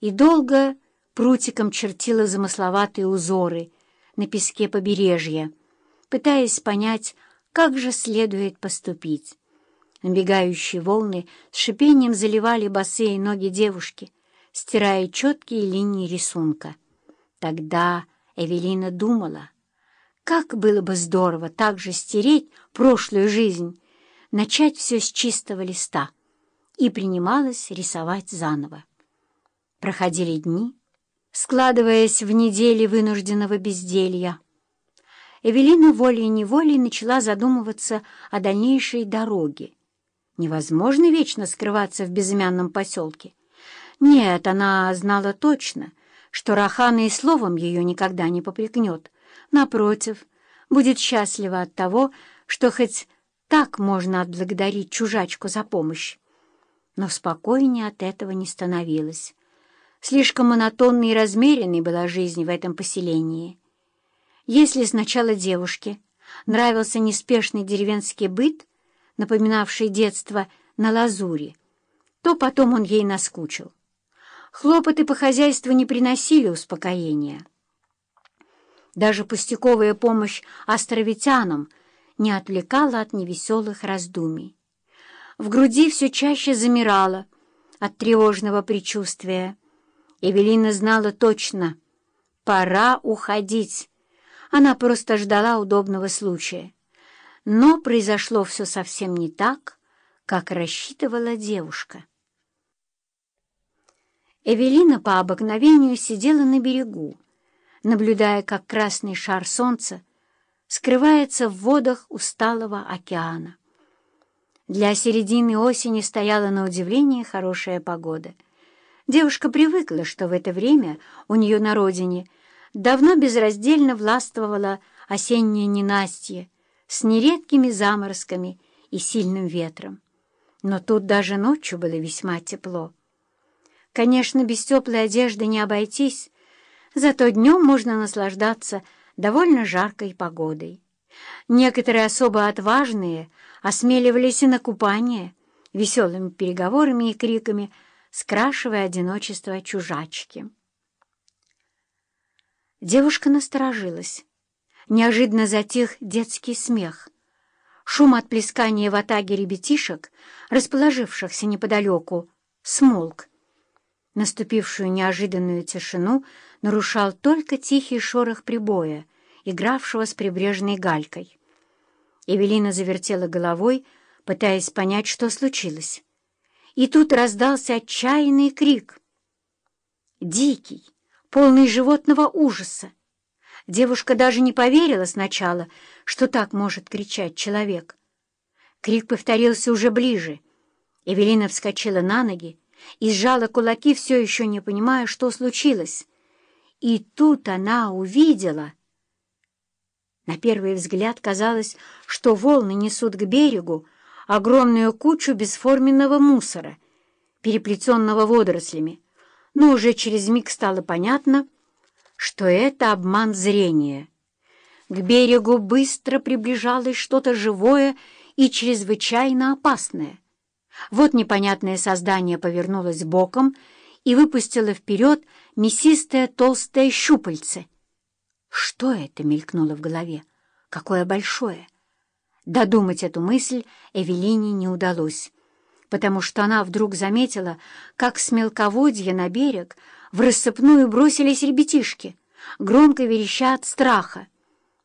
и долго прутиком чертила замысловатые узоры на песке побережья, пытаясь понять, как же следует поступить. Набегающие волны с шипением заливали босые ноги девушки, стирая четкие линии рисунка. Тогда Эвелина думала, как было бы здорово так же стереть прошлую жизнь, начать все с чистого листа, и принималась рисовать заново. Проходили дни, складываясь в недели вынужденного безделья. Эвелина волей-неволей начала задумываться о дальнейшей дороге. Невозможно вечно скрываться в безымянном поселке. Нет, она знала точно, что Рахана и словом ее никогда не попрекнет. Напротив, будет счастлива от того, что хоть так можно отблагодарить чужачку за помощь. Но спокойнее от этого не становилось. Слишком монотонной и размеренной была жизнь в этом поселении. Если сначала девушке нравился неспешный деревенский быт, напоминавший детство на лазуре, то потом он ей наскучил. Хлопоты по хозяйству не приносили успокоения. Даже пустяковая помощь островитянам не отвлекала от невеселых раздумий. В груди все чаще замирало от тревожного предчувствия. Эвелина знала точно — пора уходить. Она просто ждала удобного случая. Но произошло все совсем не так, как рассчитывала девушка. Эвелина по обыкновению сидела на берегу, наблюдая, как красный шар солнца скрывается в водах усталого океана. Для середины осени стояла на удивление хорошая погода. Девушка привыкла, что в это время у нее на родине давно безраздельно властвовало осеннее ненастье с нередкими заморозками и сильным ветром. Но тут даже ночью было весьма тепло. Конечно, без теплой одежды не обойтись, зато днем можно наслаждаться довольно жаркой погодой. Некоторые особо отважные осмеливались и на купание, веселыми переговорами и криками, скрашивая одиночество чужачки. Девушка насторожилась. Неожиданно затих детский смех. Шум от плескания в атаге ребятишек, расположившихся неподалеку, смолк. Наступившую неожиданную тишину нарушал только тихий шорох прибоя, игравшего с прибрежной галькой. Эвелина завертела головой, пытаясь понять, что случилось. И тут раздался отчаянный крик. Дикий, полный животного ужаса. Девушка даже не поверила сначала, что так может кричать человек. Крик повторился уже ближе. Эвелина вскочила на ноги, и сжала кулаки, все еще не понимая, что случилось. И тут она увидела... На первый взгляд казалось, что волны несут к берегу огромную кучу бесформенного мусора, переплетенного водорослями, но уже через миг стало понятно, что это обман зрения. К берегу быстро приближалось что-то живое и чрезвычайно опасное — вот непонятное создание повернулось боком и выпустило вперед мясистое толстое щупальце. Что это мелькнуло в голове? Какое большое! Додумать эту мысль Эвелине не удалось, потому что она вдруг заметила, как с мелководья на берег в рассыпную бросились ребятишки, громко вереща от страха.